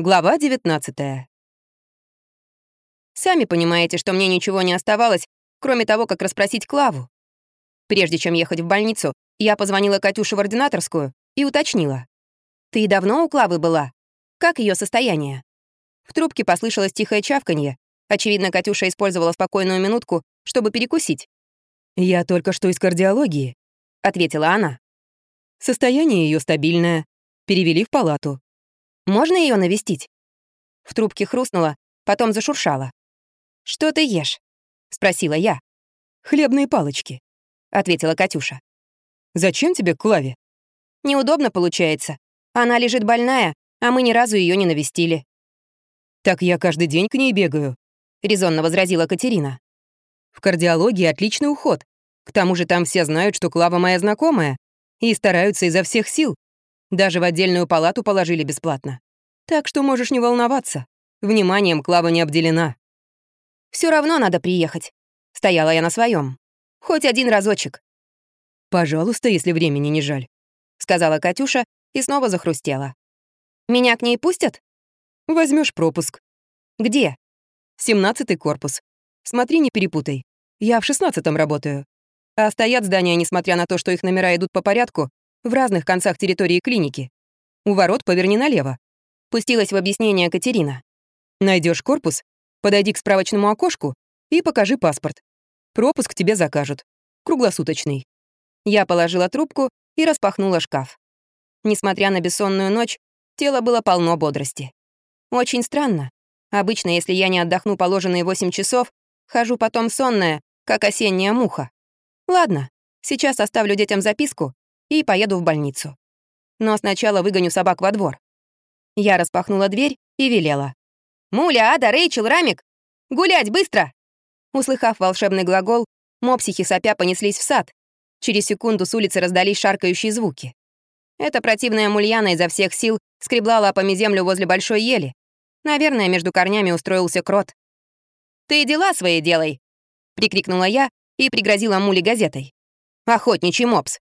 Глава 19 Сами понимаете, что мне ничего не оставалось, кроме того, как расспросить Клаву. Прежде чем ехать в больницу, я позвонила Катюше в ординаторскую и уточнила. «Ты давно у Клавы была? Как ее состояние?» В трубке послышалось тихое чавканье. Очевидно, Катюша использовала спокойную минутку, чтобы перекусить. «Я только что из кардиологии», — ответила она. «Состояние ее стабильное. Перевели в палату. Можно ее навестить?» В трубке хрустнуло, потом зашуршало. «Что ты ешь?» — спросила я. «Хлебные палочки», — ответила Катюша. «Зачем тебе Клаве?» «Неудобно получается. Она лежит больная, а мы ни разу ее не навестили». «Так я каждый день к ней бегаю», — резонно возразила Катерина. «В кардиологии отличный уход. К тому же там все знают, что Клава моя знакомая, и стараются изо всех сил, даже в отдельную палату положили бесплатно. Так что можешь не волноваться. Вниманием Клава не обделена. Все равно надо приехать. Стояла я на своем. Хоть один разочек. «Пожалуйста, если времени не жаль», — сказала Катюша и снова захрустела. «Меня к ней пустят?» Возьмешь пропуск». «Где?» «Семнадцатый корпус. Смотри, не перепутай. Я в шестнадцатом работаю. А стоят здания, несмотря на то, что их номера идут по порядку, в разных концах территории клиники. У ворот поверни налево. Пустилась в объяснение Катерина. Найдешь корпус, подойди к справочному окошку и покажи паспорт. Пропуск тебе закажут. Круглосуточный. Я положила трубку и распахнула шкаф. Несмотря на бессонную ночь, тело было полно бодрости. Очень странно. Обычно, если я не отдохну положенные 8 часов, хожу потом сонная, как осенняя муха. Ладно, сейчас оставлю детям записку и поеду в больницу. Но сначала выгоню собак во двор. Я распахнула дверь и велела. «Муля, Ада, Рэйчел, Рамик! Гулять, быстро!» Услыхав волшебный глагол, мопсихи сопя понеслись в сад. Через секунду с улицы раздались шаркающие звуки. Эта противная мульяна изо всех сил скребла лапами землю возле большой ели. Наверное, между корнями устроился крот. «Ты дела свои делай!» — прикрикнула я и пригрозила муле газетой. «Охотничий мопс!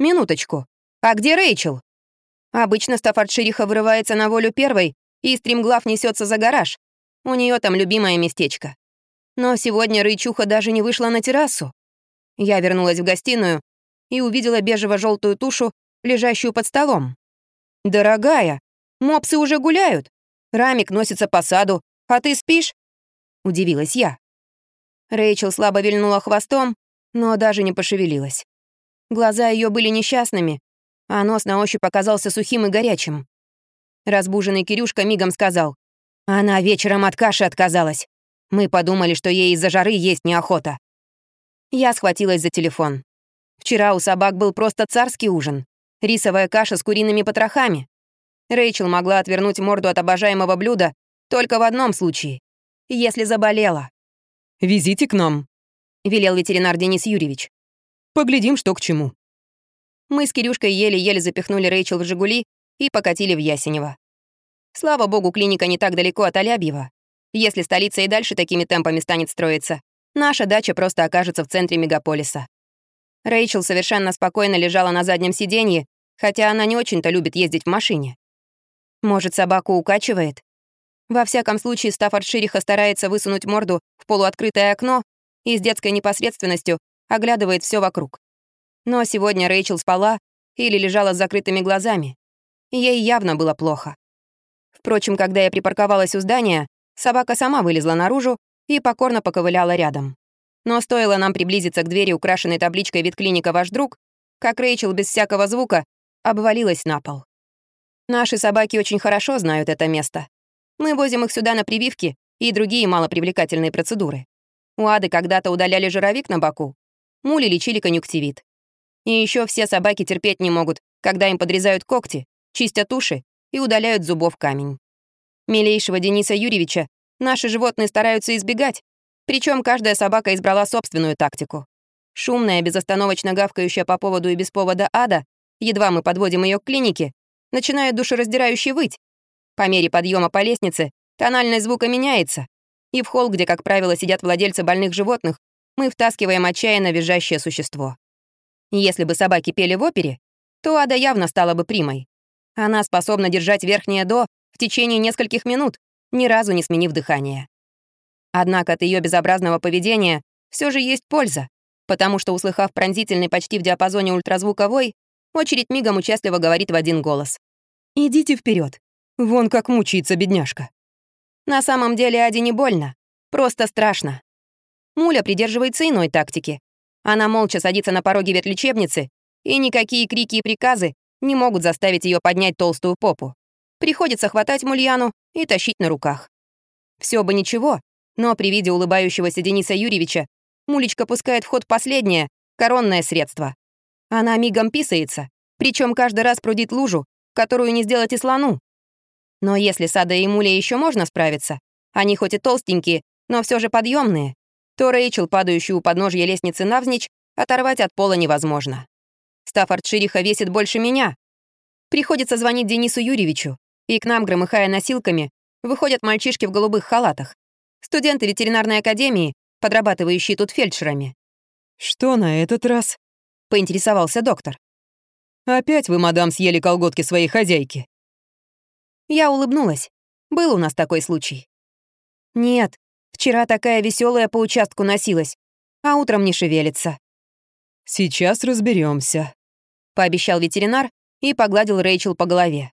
«Минуточку. А где Рэйчел?» Обычно Стаффордшириха вырывается на волю первой, и стримглав несется за гараж. У нее там любимое местечко. Но сегодня Рычуха даже не вышла на террасу. Я вернулась в гостиную и увидела бежево-желтую тушу, лежащую под столом. «Дорогая, мопсы уже гуляют. Рамик носится по саду, а ты спишь?» — удивилась я. Рэйчел слабо вильнула хвостом, но даже не пошевелилась. Глаза ее были несчастными, а нос на ощупь оказался сухим и горячим. Разбуженный Кирюшка мигом сказал. «Она вечером от каши отказалась. Мы подумали, что ей из-за жары есть неохота». Я схватилась за телефон. Вчера у собак был просто царский ужин. Рисовая каша с куриными потрохами. Рэйчел могла отвернуть морду от обожаемого блюда только в одном случае. Если заболела. «Везите к нам», — велел ветеринар Денис Юрьевич. Поглядим, что к чему». Мы с Кирюшкой еле-еле запихнули Рэйчел в «Жигули» и покатили в Ясенево. Слава богу, клиника не так далеко от Алябьева. Если столица и дальше такими темпами станет строиться, наша дача просто окажется в центре мегаполиса. Рэйчел совершенно спокойно лежала на заднем сиденье, хотя она не очень-то любит ездить в машине. Может, собаку укачивает? Во всяком случае, Стаффорд Шириха старается высунуть морду в полуоткрытое окно и с детской непосредственностью оглядывает все вокруг. Но сегодня Рэйчел спала или лежала с закрытыми глазами. Ей явно было плохо. Впрочем, когда я припарковалась у здания, собака сама вылезла наружу и покорно поковыляла рядом. Но стоило нам приблизиться к двери, украшенной табличкой «Ветклиника ваш друг», как Рэйчел без всякого звука обвалилась на пол. Наши собаки очень хорошо знают это место. Мы возим их сюда на прививки и другие малопривлекательные процедуры. У Ады когда-то удаляли жировик на боку, Мули лечили конъюнктивит. И еще все собаки терпеть не могут, когда им подрезают когти, чистят уши и удаляют зубов камень. Милейшего Дениса Юрьевича наши животные стараются избегать, причем каждая собака избрала собственную тактику. Шумная, безостановочно гавкающая по поводу и без повода ада, едва мы подводим ее к клинике, начинает душераздирающе выть. По мере подъема по лестнице тональность звука меняется, и в холл, где, как правило, сидят владельцы больных животных, мы втаскиваем отчаянно визжащее существо. Если бы собаки пели в опере, то Ада явно стала бы примой. Она способна держать верхнее «до» в течение нескольких минут, ни разу не сменив дыхание. Однако от ее безобразного поведения все же есть польза, потому что, услыхав пронзительный почти в диапазоне ультразвуковой, очередь мигом участливо говорит в один голос. «Идите вперед. Вон как мучается бедняжка». На самом деле Аде не больно, просто страшно. Муля придерживается иной тактики. Она молча садится на пороге ветлечебницы, и никакие крики и приказы не могут заставить ее поднять толстую попу. Приходится хватать Мульяну и тащить на руках. Все бы ничего, но при виде улыбающегося Дениса Юрьевича Мулечка пускает в ход последнее, коронное средство. Она мигом писается, причем каждый раз прудит лужу, которую не сделать и слону. Но если Сада и Муля еще можно справиться, они хоть и толстенькие, но все же подъемные, то Рэйчел, падающую у подножья лестницы навзничь, оторвать от пола невозможно. Стаффорд Шириха весит больше меня. Приходится звонить Денису Юрьевичу, и к нам, громыхая носилками, выходят мальчишки в голубых халатах. Студенты ветеринарной академии, подрабатывающие тут фельдшерами. «Что на этот раз?» — поинтересовался доктор. «Опять вы, мадам, съели колготки своей хозяйки?» Я улыбнулась. Был у нас такой случай. Нет, вчера такая веселая по участку носилась, а утром не шевелится. Сейчас разберемся, пообещал ветеринар и погладил Рэйчел по голове.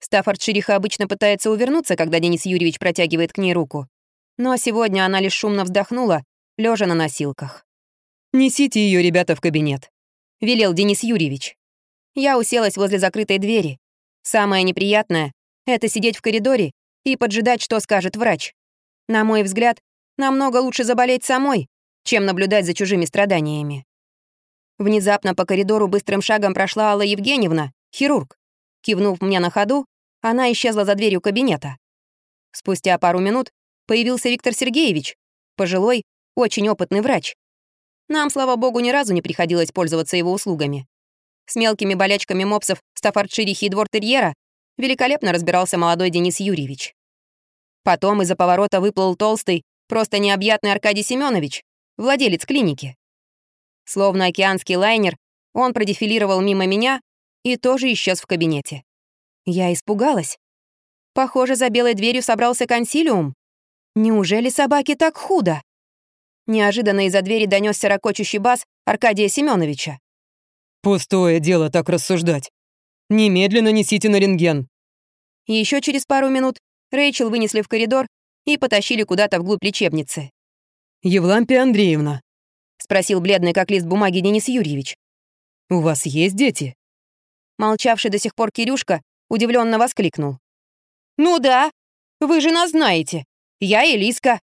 Стаффорд Шириха обычно пытается увернуться, когда Денис Юрьевич протягивает к ней руку. Но сегодня она лишь шумно вздохнула, лежа на носилках. «Несите ее, ребята, в кабинет», — велел Денис Юрьевич. Я уселась возле закрытой двери. Самое неприятное — это сидеть в коридоре и поджидать, что скажет врач. На мой взгляд, намного лучше заболеть самой, чем наблюдать за чужими страданиями. Внезапно по коридору быстрым шагом прошла Алла Евгеньевна, хирург. Кивнув мне на ходу, она исчезла за дверью кабинета. Спустя пару минут появился Виктор Сергеевич, пожилой, очень опытный врач. Нам, слава богу, ни разу не приходилось пользоваться его услугами. С мелкими болячками мопсов Стаффордширихи и двор-терьера великолепно разбирался молодой Денис Юрьевич. Потом из-за поворота выплыл толстый, просто необъятный Аркадий Семенович, владелец клиники. Словно океанский лайнер, он продефилировал мимо меня и тоже исчез в кабинете. Я испугалась. Похоже, за белой дверью собрался консилиум. Неужели собаке так худо? Неожиданно из-за двери донесся ракочущий бас Аркадия Семеновича. «Пустое дело так рассуждать. Немедленно несите на рентген». Еще через пару минут Рэйчел вынесли в коридор и потащили куда-то вглубь лечебницы. «Евлампия Андреевна», — спросил бледный как лист бумаги Денис Юрьевич. «У вас есть дети?» Молчавший до сих пор Кирюшка удивленно воскликнул. «Ну да, вы же нас знаете. Я Элиска».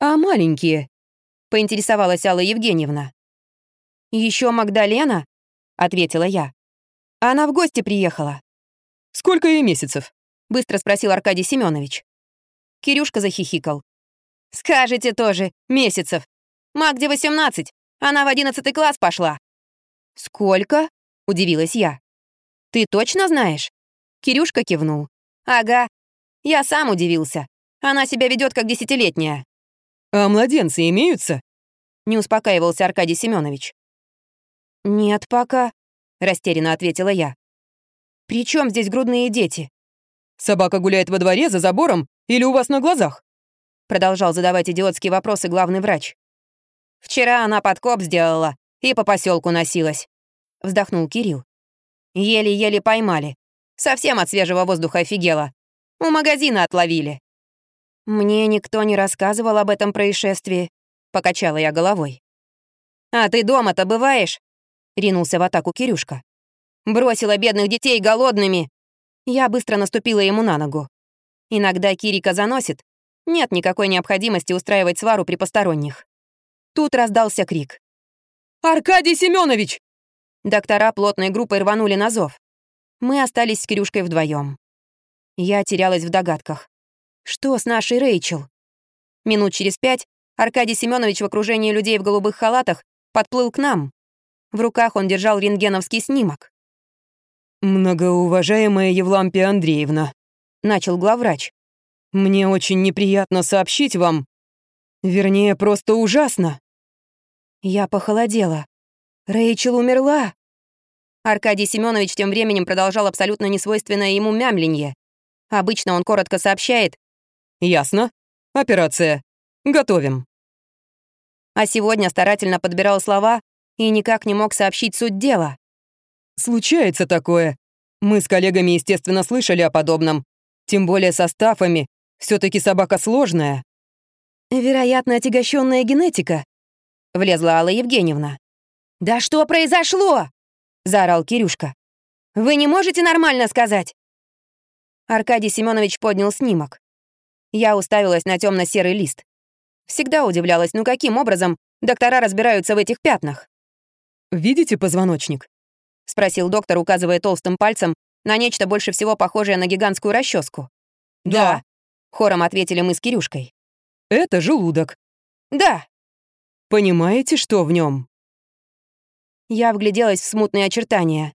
«А маленькие?» — поинтересовалась Алла Евгеньевна. Еще Магдалена?» — ответила я. «Она в гости приехала». «Сколько ей месяцев?» — быстро спросил Аркадий Семенович. Кирюшка захихикал. «Скажете тоже, месяцев. Магде 18, она в одиннадцатый класс пошла». «Сколько?» — удивилась я. «Ты точно знаешь?» Кирюшка кивнул. «Ага. Я сам удивился. Она себя ведет как десятилетняя». «А младенцы имеются?» Не успокаивался Аркадий Семенович. «Нет пока», — растерянно ответила я. «При чем здесь грудные дети?» «Собака гуляет во дворе, за забором или у вас на глазах?» Продолжал задавать идиотские вопросы главный врач. «Вчера она подкоп сделала и по поселку носилась», — вздохнул Кирилл. Еле-еле поймали. Совсем от свежего воздуха офигела. У магазина отловили. Мне никто не рассказывал об этом происшествии, покачала я головой. А ты дома-то бываешь? Ринулся в атаку Кирюшка. Бросила бедных детей голодными. Я быстро наступила ему на ногу. Иногда Кирика заносит. Нет никакой необходимости устраивать свару при посторонних. Тут раздался крик. «Аркадий Семенович! Доктора плотной группой рванули на зов. Мы остались с Кирюшкой вдвоем. Я терялась в догадках. Что с нашей Рэйчел? Минут через пять Аркадий Семенович в окружении людей в голубых халатах подплыл к нам. В руках он держал рентгеновский снимок. «Многоуважаемая Евлампия Андреевна», — начал главврач. «Мне очень неприятно сообщить вам. Вернее, просто ужасно». Я похолодела. Рэйчел умерла. Аркадий Семенович тем временем продолжал абсолютно несвойственное ему мямленье. Обычно он коротко сообщает «Ясно. Операция. Готовим». А сегодня старательно подбирал слова и никак не мог сообщить суть дела. «Случается такое. Мы с коллегами, естественно, слышали о подобном. Тем более со стафами. все таки собака сложная». «Вероятно, отягощенная генетика», — влезла Алла Евгеньевна. «Да что произошло?» — заорал Кирюшка. «Вы не можете нормально сказать?» Аркадий Семенович поднял снимок. Я уставилась на темно серый лист. Всегда удивлялась, ну каким образом доктора разбираются в этих пятнах. «Видите позвоночник?» — спросил доктор, указывая толстым пальцем на нечто больше всего похожее на гигантскую расческу. «Да», — хором ответили мы с Кирюшкой. «Это желудок». «Да». «Понимаете, что в нем? Я вгляделась в смутные очертания.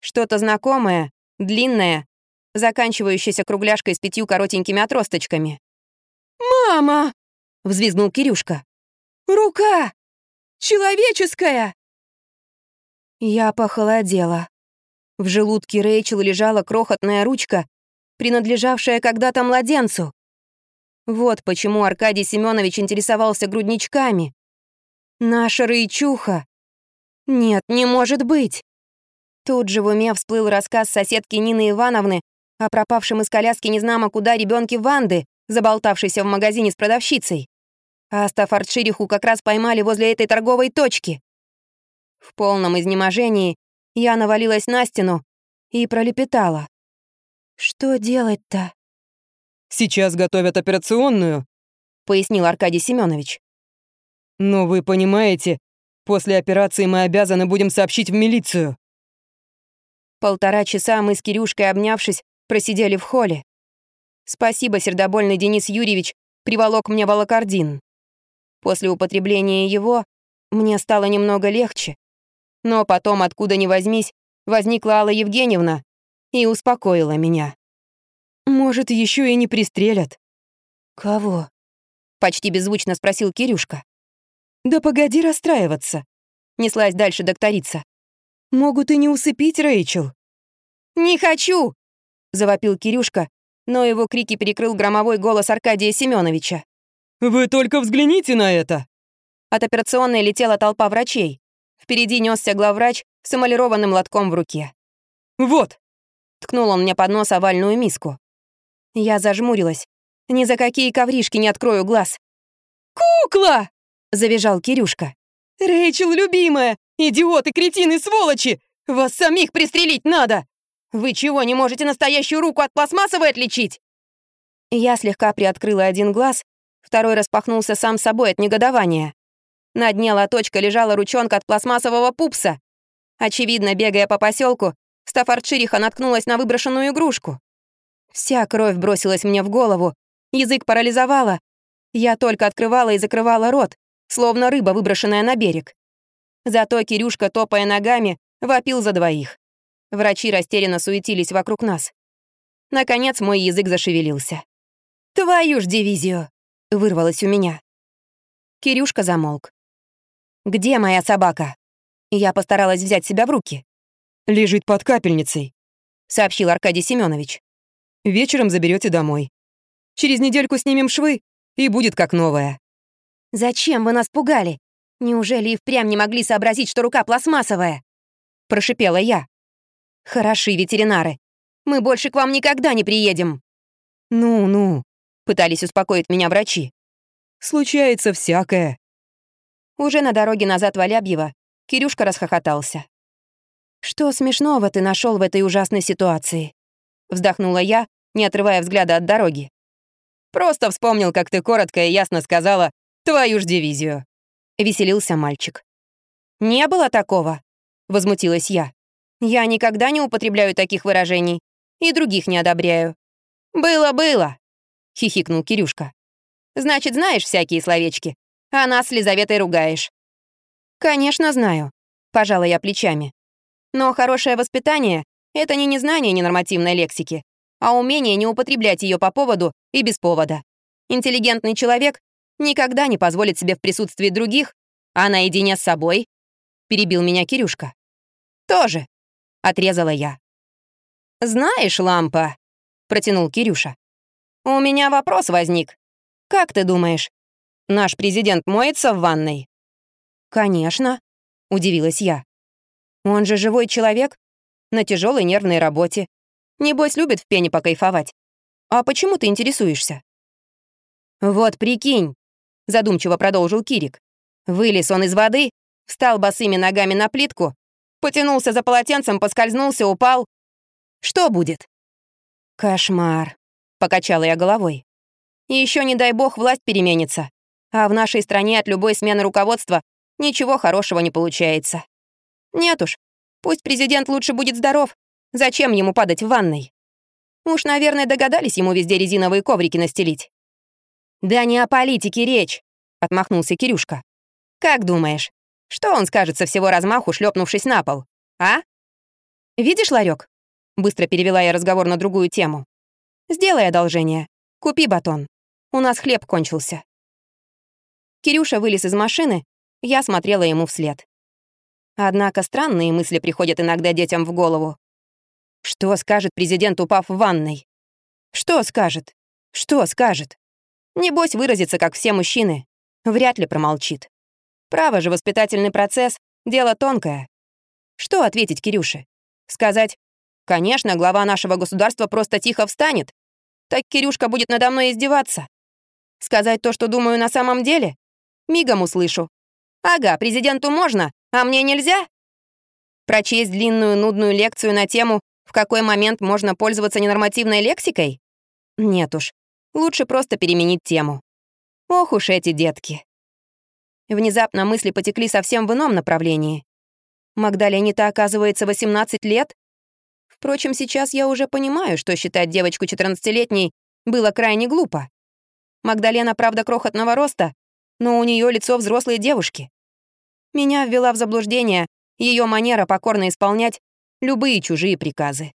Что-то знакомое, длинное, заканчивающееся кругляшкой с пятью коротенькими отросточками. «Мама!» — взвизгнул Кирюшка. «Рука! Человеческая!» Я похолодела. В желудке Рэйчел лежала крохотная ручка, принадлежавшая когда-то младенцу. Вот почему Аркадий Семенович интересовался грудничками. Наша Рычуха. Нет, не может быть. Тут же в уме всплыл рассказ соседки Нины Ивановны о пропавшем из коляски незнамо куда ребенке Ванды, заболтавшейся в магазине с продавщицей. А Стаффордшириху как раз поймали возле этой торговой точки. В полном изнеможении я навалилась на стену и пролепетала. «Что делать-то?» «Сейчас готовят операционную», — пояснил Аркадий Семенович. «Но вы понимаете, после операции мы обязаны будем сообщить в милицию». Полтора часа мы с Кирюшкой, обнявшись, просидели в холле. Спасибо, сердобольный Денис Юрьевич приволок мне волокордин. После употребления его мне стало немного легче. Но потом, откуда ни возьмись, возникла Алла Евгеньевна и успокоила меня. «Может, еще и не пристрелят». «Кого?» — почти беззвучно спросил Кирюшка. «Да погоди расстраиваться», — неслась дальше докторица. «Могут и не усыпить Рэйчел». «Не хочу!» — завопил Кирюшка, но его крики перекрыл громовой голос Аркадия Семеновича. «Вы только взгляните на это!» От операционной летела толпа врачей. Впереди несся главврач с эмалированным лотком в руке. «Вот!» — ткнул он мне под нос овальную миску. Я зажмурилась. Ни за какие ковришки не открою глаз. «Кукла!» — завизжал Кирюшка. «Рэйчел, любимая! Идиоты, кретины, сволочи! Вас самих пристрелить надо! Вы чего, не можете настоящую руку от пластмассовой отличить?» Я слегка приоткрыла один глаз, второй распахнулся сам собой от негодования. На дне лоточка лежала ручонка от пластмассового пупса. Очевидно, бегая по поселку, Стаффордшириха наткнулась на выброшенную игрушку. Вся кровь бросилась мне в голову, язык парализовала. Я только открывала и закрывала рот, словно рыба, выброшенная на берег. Зато Кирюшка, топая ногами, вопил за двоих. Врачи растерянно суетились вокруг нас. Наконец мой язык зашевелился. «Твою ж дивизию!» — вырвалось у меня. Кирюшка замолк. «Где моя собака?» Я постаралась взять себя в руки. «Лежит под капельницей», — сообщил Аркадий Семенович. «Вечером заберете домой. Через недельку снимем швы, и будет как новая». «Зачем вы нас пугали? Неужели и впрямь не могли сообразить, что рука пластмассовая?» Прошипела я. «Хороши ветеринары. Мы больше к вам никогда не приедем». «Ну-ну», — пытались успокоить меня врачи. «Случается всякое». Уже на дороге назад в Алябьево Кирюшка расхохотался. «Что смешного ты нашел в этой ужасной ситуации?» Вздохнула я, не отрывая взгляда от дороги. «Просто вспомнил, как ты коротко и ясно сказала «твою ж дивизию», — веселился мальчик. «Не было такого?» — возмутилась я. «Я никогда не употребляю таких выражений и других не одобряю». «Было-было», — хихикнул Кирюшка. «Значит, знаешь всякие словечки, а нас с Лизаветой ругаешь». «Конечно, знаю», — пожала я плечами. «Но хорошее воспитание — это не незнание ненормативной лексики, а умение не употреблять ее по поводу и без повода. Интеллигентный человек никогда не позволит себе в присутствии других, а наедине с собой», — перебил меня Кирюшка. «Тоже», — отрезала я. «Знаешь, лампа», — протянул Кирюша. «У меня вопрос возник. Как ты думаешь, наш президент моется в ванной?» «Конечно», — удивилась я. «Он же живой человек, на тяжелой нервной работе. Небось, любит в пене покайфовать. А почему ты интересуешься?» «Вот прикинь», — задумчиво продолжил Кирик. «Вылез он из воды, встал босыми ногами на плитку, потянулся за полотенцем, поскользнулся, упал. Что будет?» «Кошмар», — покачала я головой. «И еще, не дай бог, власть переменится. А в нашей стране от любой смены руководства ничего хорошего не получается. Нет уж, пусть президент лучше будет здоров. Зачем ему падать в ванной? Уж, наверное, догадались ему везде резиновые коврики настелить. «Да не о политике речь», — отмахнулся Кирюшка. «Как думаешь, что он скажет со всего размаху, шлепнувшись на пол, а?» «Видишь ларек? Быстро перевела я разговор на другую тему. «Сделай одолжение. Купи батон. У нас хлеб кончился». Кирюша вылез из машины, я смотрела ему вслед. Однако странные мысли приходят иногда детям в голову. Что скажет президент, упав в ванной? Что скажет? Что скажет? Небось, выразится, как все мужчины. Вряд ли промолчит. Право же, воспитательный процесс — дело тонкое. Что ответить Кирюше? Сказать, конечно, глава нашего государства просто тихо встанет. Так Кирюшка будет надо мной издеваться. Сказать то, что думаю на самом деле? Мигом услышу. Ага, президенту можно, а мне нельзя? Прочесть длинную нудную лекцию на тему «В какой момент можно пользоваться ненормативной лексикой?» Нет уж, лучше просто переменить тему. Ох уж эти детки. Внезапно мысли потекли совсем в ином направлении. Магдалене-то, оказывается, 18 лет. Впрочем, сейчас я уже понимаю, что считать девочку 14-летней было крайне глупо. Магдалена, правда, крохотного роста, но у нее лицо взрослой девушки. Меня ввела в заблуждение ее манера покорно исполнять любые чужие приказы.